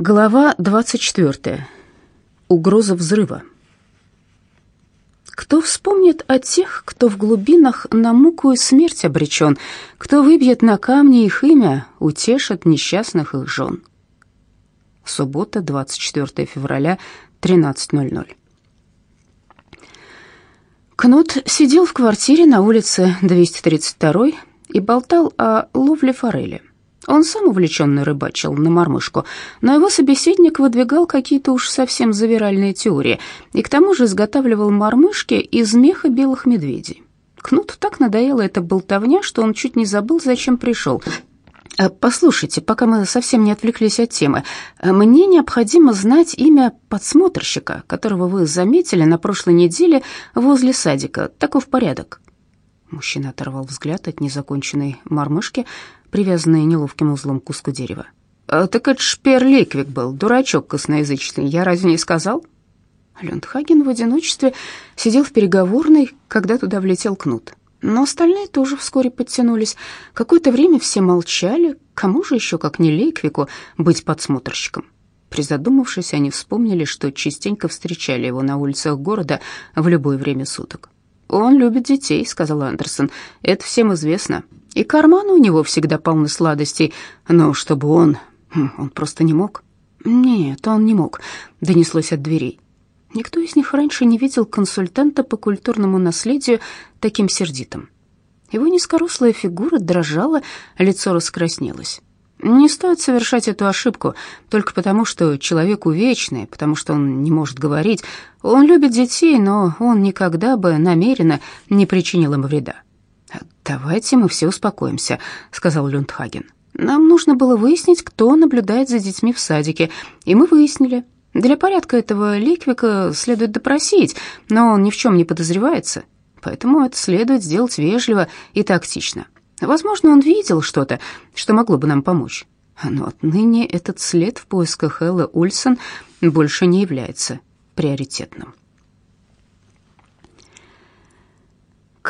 Глава 24. Угроза взрыва. Кто вспомнит о тех, кто в глубинах на муку и смерть обречен, кто выбьет на камни их имя, утешит несчастных их жен. Суббота, 24 февраля, 13.00. Кнут сидел в квартире на улице 232 и болтал о ловле форели. Он сам увлеченно рыбачил на мормышку, но его собеседник выдвигал какие-то уж совсем завиральные теории и к тому же изготавливал мормышки из меха белых медведей. Кнуту так надоела эта болтовня, что он чуть не забыл, зачем пришел. «Э, «Послушайте, пока мы совсем не отвлеклись от темы, э, мне необходимо знать имя подсмотрщика, которого вы заметили на прошлой неделе возле садика. Таков порядок». Мужчина оторвал взгляд от незаконченной мормышки, привязанной неловким узлом к куску дерева. «А, «Так это ж Пер Лейквик был, дурачок косноязычный, я разве не сказал?» Лёндхаген в одиночестве сидел в переговорной, когда туда влетел кнут. Но остальные тоже вскоре подтянулись. Какое-то время все молчали. Кому же еще, как не Лейквику, быть подсмотрщиком? Призадумавшись, они вспомнили, что частенько встречали его на улицах города в любое время суток. «Он любит детей», — сказал Андерсон. «Это всем известно. И карман у него всегда полны сладостей. Но чтобы он... Хм, он просто не мог». «Нет, он не мог», — донеслось от дверей. Никто из них раньше не видел консультанта по культурному наследию таким сердитым. Его низкорослая фигура дрожала, лицо раскраснелось. Не стоит совершать эту ошибку только потому, что человек увечный, потому что он не может говорить. Он любит детей, но он никогда бы намеренно не причинил им вреда. «Давайте мы все успокоимся», — сказал Люндхаген. «Нам нужно было выяснить, кто наблюдает за детьми в садике, и мы выяснили. Для порядка этого Ликвика следует допросить, но он ни в чем не подозревается, поэтому это следует сделать вежливо и тактично». Возможно, он видел что-то, что могло бы нам помочь. Но отныне этот след в поисках Эллы Ульсон больше не является приоритетным.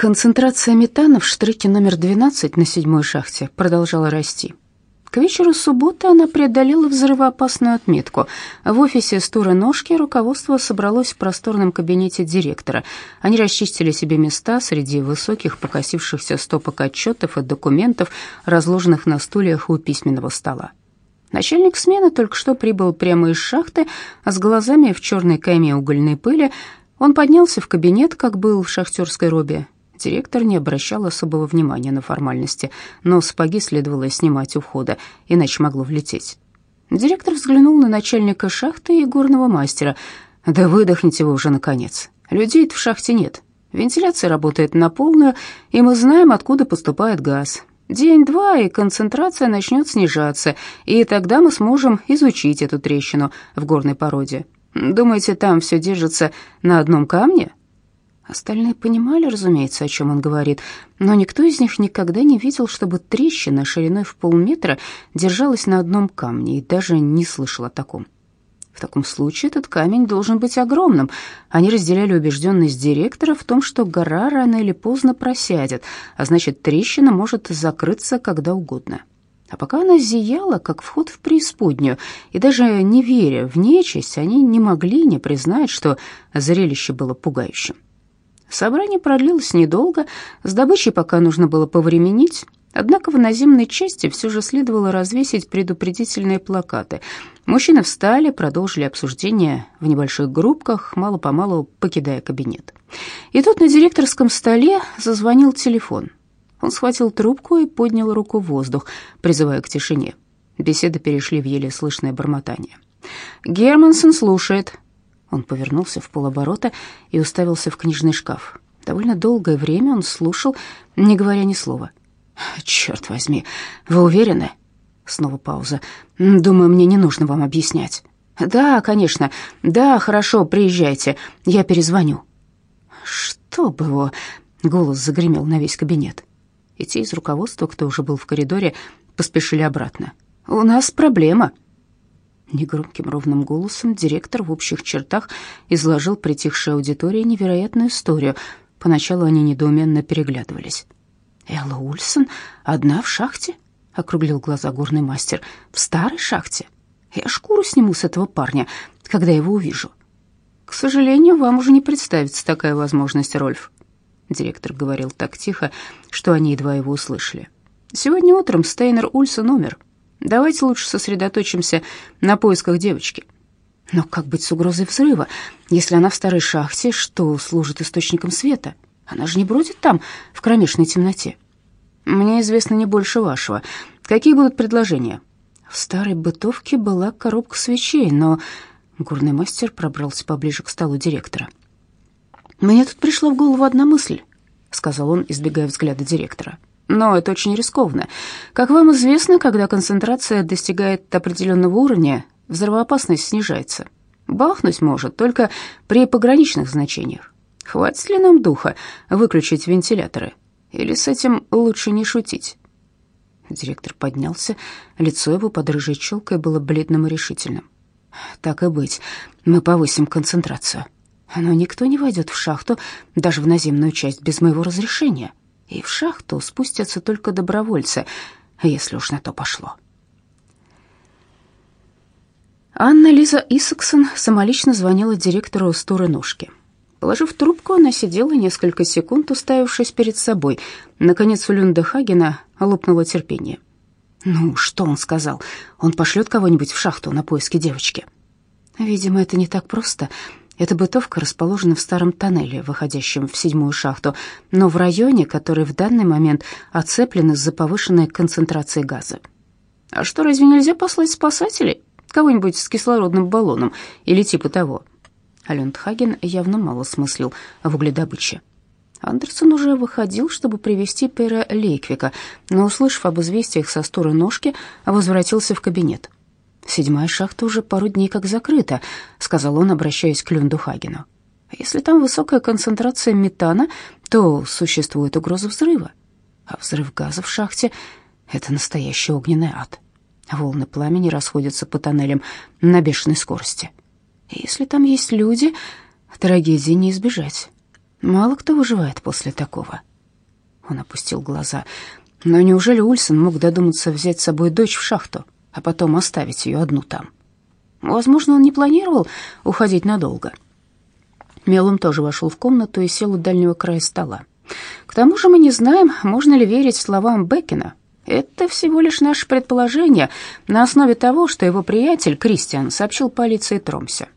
Концентрация метана в штреке номер 12 на седьмой шахте продолжала расти. К вечеру субботы она преодолела взрывоопасную отметку. В офисе Стуры Ножки руководство собралось в просторном кабинете директора. Они расчистили себе места среди высоких покосившихся стопок отчетов и документов, разложенных на стульях у письменного стола. Начальник смены только что прибыл прямо из шахты, а с глазами в черной кайме угольной пыли он поднялся в кабинет, как был в шахтерской робе, Директор не обращал особого внимания на формальности, но сапоги следовало снимать у входа, иначе могло влететь. Директор взглянул на начальника шахты и горного мастера. «Да выдохните вы уже, наконец. Людей в шахте нет. Вентиляция работает на полную, и мы знаем, откуда поступает газ. День-два, и концентрация начнет снижаться, и тогда мы сможем изучить эту трещину в горной породе. Думаете, там все держится на одном камне?» Остальные понимали, разумеется, о чем он говорит, но никто из них никогда не видел, чтобы трещина шириной в полметра держалась на одном камне и даже не слышал о таком. В таком случае этот камень должен быть огромным. Они разделяли убежденность директора в том, что гора рано или поздно просядет, а значит, трещина может закрыться когда угодно. А пока она зияла, как вход в преисподнюю, и даже не веря в нечисть, они не могли не признать, что зрелище было пугающим. Собрание продлилось недолго, с добычей пока нужно было повременить, однако в наземной части все же следовало развесить предупредительные плакаты. Мужчины встали, продолжили обсуждение в небольших группках, мало-помалу покидая кабинет. И тут на директорском столе зазвонил телефон. Он схватил трубку и поднял руку в воздух, призывая к тишине. Беседы перешли в еле слышное бормотание. «Германсон слушает», он повернулся в полоборота и уставился в книжный шкаф. Довольно долгое время он слушал, не говоря ни слова. «Черт возьми, вы уверены?» Снова пауза. «Думаю, мне не нужно вам объяснять». «Да, конечно. Да, хорошо, приезжайте. Я перезвоню». «Что бы его...» Голос загремел на весь кабинет. И те из руководства, кто уже был в коридоре, поспешили обратно. «У нас проблема», Негромким ровным голосом директор в общих чертах изложил притихшей аудитории невероятную историю. Поначалу они недоуменно переглядывались. «Элла Ульсон одна в шахте?» — округлил глаза горный мастер. «В старой шахте?» Я шкуру сниму с этого парня, когда его увижу. К сожалению, вам уже не представится такая возможность, Рольф. Директор говорил так тихо, что они едва его услышали. Сегодня утром Стейнер Ульсон умер. Давайте лучше сосредоточимся на поисках девочки. Но как быть с угрозой взрыва, если она в старой шахте, что служит источником света? Она же не бродит там в кромешной темноте. Мне известно не больше вашего. Какие будут предложения? В старой бытовке была коробка свечей, но горный мастер пробрался поближе к столу директора. Мне тут пришла в голову одна мысль, сказал он, избегая взгляда директора. Но это очень рискованно. Как вам известно, когда концентрация достигает определенного уровня, взрывоопасность снижается. Бахнуть может только при пограничных значениях. Хватит ли нам духа выключить вентиляторы? Или с этим лучше не шутить? Директор поднялся, лицо его под рыжей челкой было бледным и решительным. Так и быть, мы повысим концентрацию. Но никто не войдет в шахту, даже в наземную часть, без моего разрешения. И в шахту спустятся только добровольцы, если уж на то пошло. Анна Лиза Исаксон самолично звонила директору Сторы Ножки. Положив трубку, она сидела несколько секунд, уставившись перед собой. Наконец у Люнда Хагена лопнуло терпение. «Ну, что он сказал? Он пошлет кого-нибудь в шахту на поиски девочки?» «Видимо, это не так просто. Эта бытовка расположена в старом тоннеле, выходящем в седьмую шахту, но в районе, который в данный момент оцеплен из-за повышенной концентрации газа. А что, разве нельзя послать спасателей? Кого-нибудь с кислородным баллоном или типа того?» Алентхаген явно мало смыслил в угледобыче. Андерсон уже выходил, чтобы привести Пера Лейквика, но, услышав об известиях со стороны ножки, возвратился в кабинет. «Седьмая шахта уже пару дней как закрыта», — сказал он, обращаясь к Люнду Хагену. «Если там высокая концентрация метана, то существует угроза взрыва. А взрыв газа в шахте — это настоящий огненный ад. Волны пламени расходятся по тоннелям на бешеной скорости. Если там есть люди, трагедии не избежать. Мало кто выживает после такого. Он опустил глаза. Но неужели Ульсон мог додуматься взять с собой дочь в шахту, а потом оставить ее одну там? Возможно, он не планировал уходить надолго. Мелом тоже вошел в комнату и сел у дальнего края стола. К тому же мы не знаем, можно ли верить словам Беккена. Это всего лишь наше предположение на основе того, что его приятель Кристиан сообщил полиции Тромсе.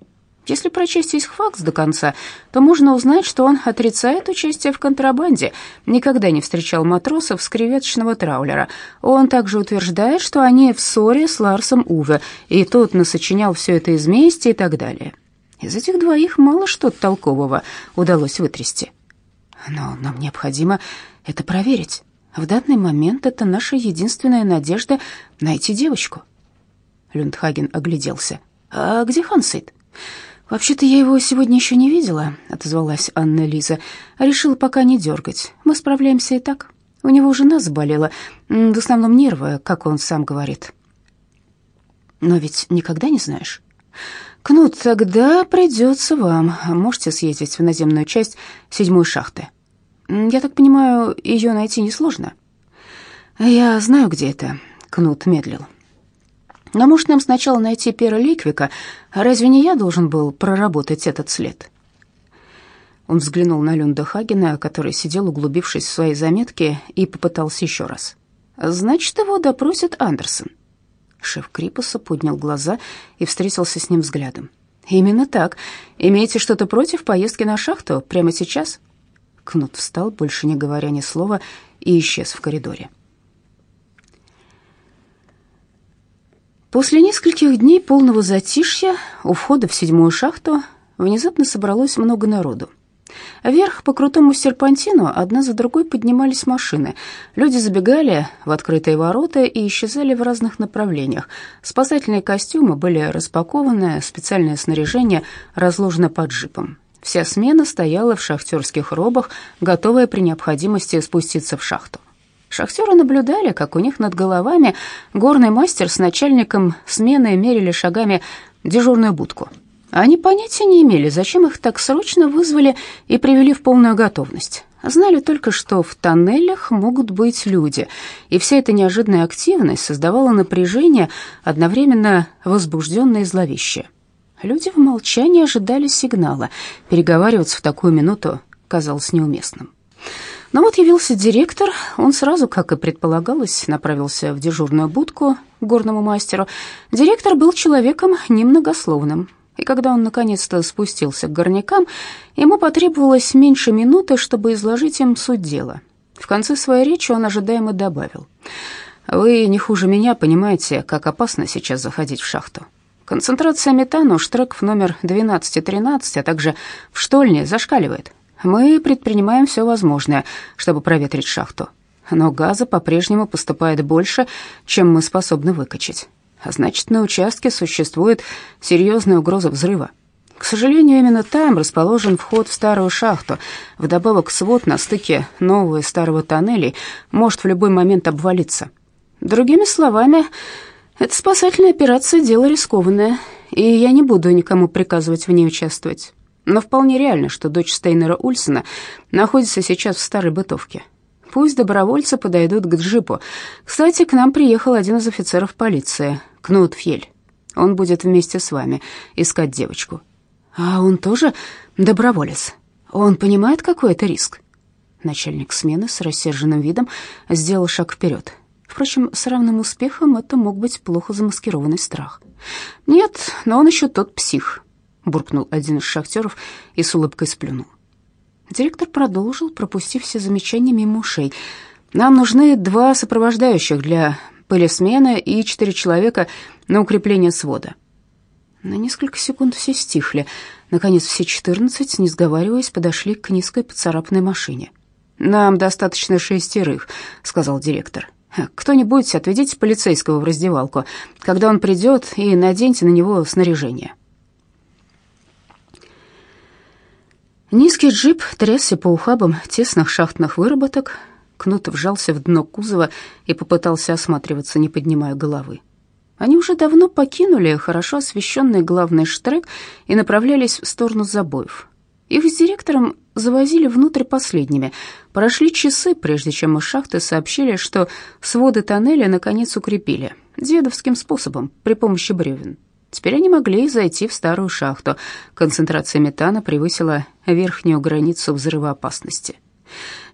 Если прочесть весь факс до конца, то можно узнать, что он отрицает участие в контрабанде, никогда не встречал матросов с креветочного траулера. Он также утверждает, что они в ссоре с Ларсом Уве, и тот насочинял все это из мести и так далее. Из этих двоих мало что толкового удалось вытрясти. Но нам необходимо это проверить. В данный момент это наша единственная надежда найти девочку. Люндхаген огляделся. «А где Хансейд?» «Вообще-то я его сегодня еще не видела», — отозвалась Анна Лиза. «Решила пока не дергать. Мы справляемся и так. У него жена заболела, в основном нервы, как он сам говорит». «Но ведь никогда не знаешь». «Кнут, тогда придется вам. Можете съездить в наземную часть седьмой шахты. Я так понимаю, ее найти несложно?» «Я знаю, где это», — Кнут медлил. Но может нам сначала найти Пера Ликвика? Разве не я должен был проработать этот след?» Он взглянул на Люнда Хагена, который сидел, углубившись в свои заметки, и попытался еще раз. «Значит, его допросит Андерсон». Шеф Крипуса поднял глаза и встретился с ним взглядом. «Именно так. Имеете что-то против поездки на шахту прямо сейчас?» Кнут встал, больше не говоря ни слова, и исчез в коридоре. После нескольких дней полного затишья у входа в седьмую шахту внезапно собралось много народу. Вверх по крутому серпантину одна за другой поднимались машины. Люди забегали в открытые ворота и исчезали в разных направлениях. Спасательные костюмы были распакованы, специальное снаряжение разложено под джипом. Вся смена стояла в шахтерских робах, готовая при необходимости спуститься в шахту. Шахтеры наблюдали, как у них над головами горный мастер с начальником смены мерили шагами дежурную будку. Они понятия не имели, зачем их так срочно вызвали и привели в полную готовность. Знали только, что в тоннелях могут быть люди, и вся эта неожиданная активность создавала напряжение, одновременно возбужденное и зловещее. Люди в молчании ожидали сигнала. Переговариваться в такую минуту казалось неуместным. Но вот явился директор, он сразу, как и предполагалось, направился в дежурную будку к горному мастеру. Директор был человеком немногословным, и когда он наконец-то спустился к горнякам, ему потребовалось меньше минуты, чтобы изложить им суть дела. В конце своей речи он ожидаемо добавил. «Вы не хуже меня понимаете, как опасно сейчас заходить в шахту. Концентрация метана у штреков номер 12 и 13, а также в штольне зашкаливает. Мы предпринимаем все возможное, чтобы проветрить шахту. Но газа по-прежнему поступает больше, чем мы способны выкачать а значит, на участке существует серьезная угроза взрыва. К сожалению, именно там расположен вход в старую шахту. Вдобавок, свод на стыке нового и старого тоннелей может в любой момент обвалиться. Другими словами, эта спасательная операция — дело рискованное, и я не буду никому приказывать в ней участвовать. Но вполне реально, что дочь Стейнера Ульсона находится сейчас в старой бытовке. Пусть добровольцы подойдут к джипу. Кстати, к нам приехал один из офицеров полиции, Кнут Фель. Он будет вместе с вами искать девочку. А он тоже доброволец. Он понимает, какой это риск. Начальник смены с рассерженным видом сделал шаг вперед. Впрочем, с равным успехом это мог быть плохо замаскированный страх. «Нет, но он еще тот псих», — буркнул один из шахтеров и с улыбкой сплюнул. Директор продолжил, пропустив все замечания мимо ушей. «Нам нужны два сопровождающих для пылесмены и четыре человека на укрепление свода». На несколько секунд все стихли. Наконец все четырнадцать, не сговариваясь, подошли к низкой поцарапанной машине. «Нам достаточно шестерых», — сказал директор. «Кто-нибудь отведите полицейского в раздевалку, когда он придет, и наденьте на него снаряжение». Низкий джип трясся по ухабам тесных шахтных выработок. Кнут вжался в дно кузова и попытался осматриваться, не поднимая головы. Они уже давно покинули хорошо освещенный главный штрек и направлялись в сторону забоев. Их с директором завозили внутрь последними. Прошли часы, прежде чем из шахты сообщили, что своды тоннеля наконец укрепили. Дедовским способом, при помощи бревен. Теперь они могли зайти в старую шахту. Концентрация метана превысила верхнюю границу взрывоопасности.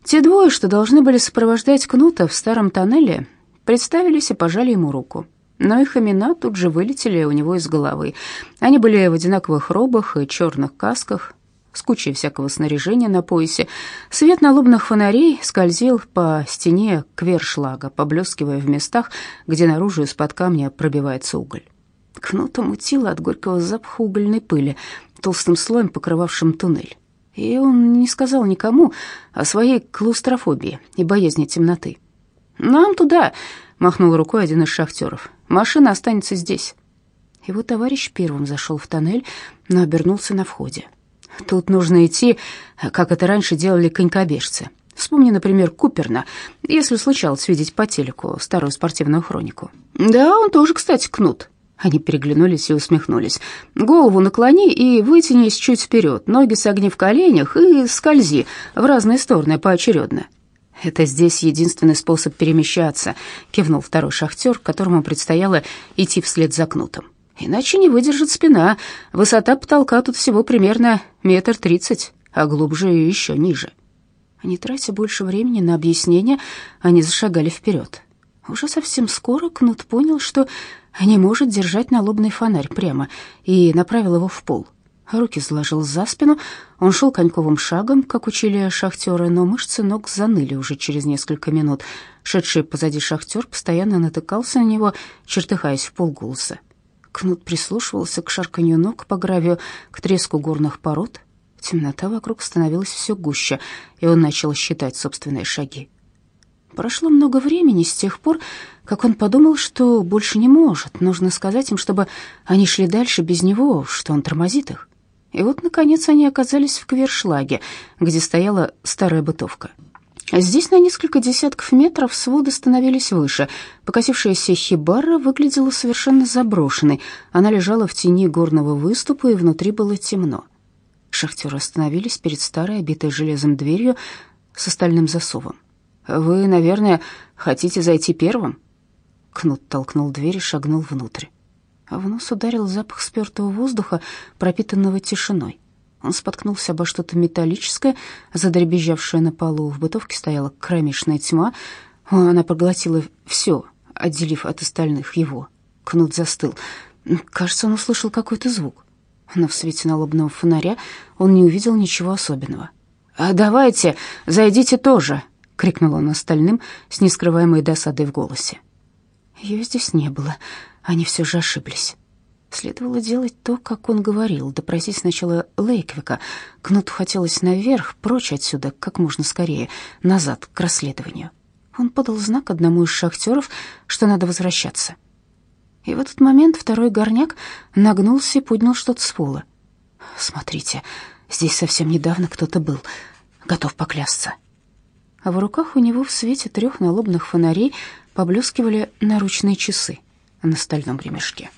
Те двое, что должны были сопровождать Кнута в старом тоннеле, представились и пожали ему руку. Но их имена тут же вылетели у него из головы. Они были в одинаковых робах и черных касках, с кучей всякого снаряжения на поясе. Свет налобных фонарей скользил по стене квершлага, поблескивая в местах, где наружу из-под камня пробивается уголь. Кнута мутило от горького запаха угольной пыли, толстым слоем покрывавшим туннель. И он не сказал никому о своей клаустрофобии и боязни темноты. «Нам туда!» — махнул рукой один из шахтеров. «Машина останется здесь». Его товарищ первым зашел в тоннель, но обернулся на входе. «Тут нужно идти, как это раньше делали конькобежцы. Вспомни, например, Куперна, если случалось видеть по телеку старую спортивную хронику. Да, он тоже, кстати, кнут. Они переглянулись и усмехнулись. «Голову наклони и вытянись чуть вперед, ноги согни в коленях и скользи в разные стороны поочередно». «Это здесь единственный способ перемещаться», — кивнул второй шахтер, которому предстояло идти вслед за кнутом. «Иначе не выдержит спина. Высота потолка тут всего примерно метр тридцать, а глубже еще ниже». Не тратя больше времени на объяснение, они зашагали вперед. Уже совсем скоро Кнут понял, что не может держать налобный фонарь прямо, и направил его в пол. Руки сложил за спину. Он шел коньковым шагом, как учили шахтеры, но мышцы ног заныли уже через несколько минут. Шедший позади шахтер постоянно натыкался на него, чертыхаясь в полголоса. Кнут прислушивался к шарканью ног по гравию, к треску горных пород. Темнота вокруг становилась все гуще, и он начал считать собственные шаги. Прошло много времени с тех пор, как он подумал, что больше не может. Нужно сказать им, чтобы они шли дальше без него, что он тормозит их. И вот, наконец, они оказались в Квершлаге, где стояла старая бытовка. Здесь на несколько десятков метров своды становились выше. Покосившаяся хибара выглядела совершенно заброшенной. Она лежала в тени горного выступа, и внутри было темно. Шахтеры остановились перед старой, обитой железом дверью, с остальным засовом. «Вы, наверное, хотите зайти первым?» Кнут толкнул дверь и шагнул внутрь. В нос ударил запах спёртого воздуха, пропитанного тишиной. Он споткнулся обо что-то металлическое, задребезжавшее на полу. В бытовке стояла кромешная тьма. Она поглотила все, отделив от остальных его. Кнут застыл. Кажется, он услышал какой-то звук. Но в свете налобного фонаря он не увидел ничего особенного. «А давайте, зайдите тоже!» — крикнул он остальным с нескрываемой досадой в голосе. Ее здесь не было, они все же ошиблись. Следовало делать то, как он говорил, допросить сначала Лейквика. Кнуту хотелось наверх, прочь отсюда, как можно скорее, назад, к расследованию. Он подал знак одному из шахтеров, что надо возвращаться. И в этот момент второй горняк нагнулся и поднял что-то с пола. «Смотрите, здесь совсем недавно кто-то был, готов поклясться». А в руках у него в свете трех налобных фонарей поблескивали наручные часы на стальном ремешке.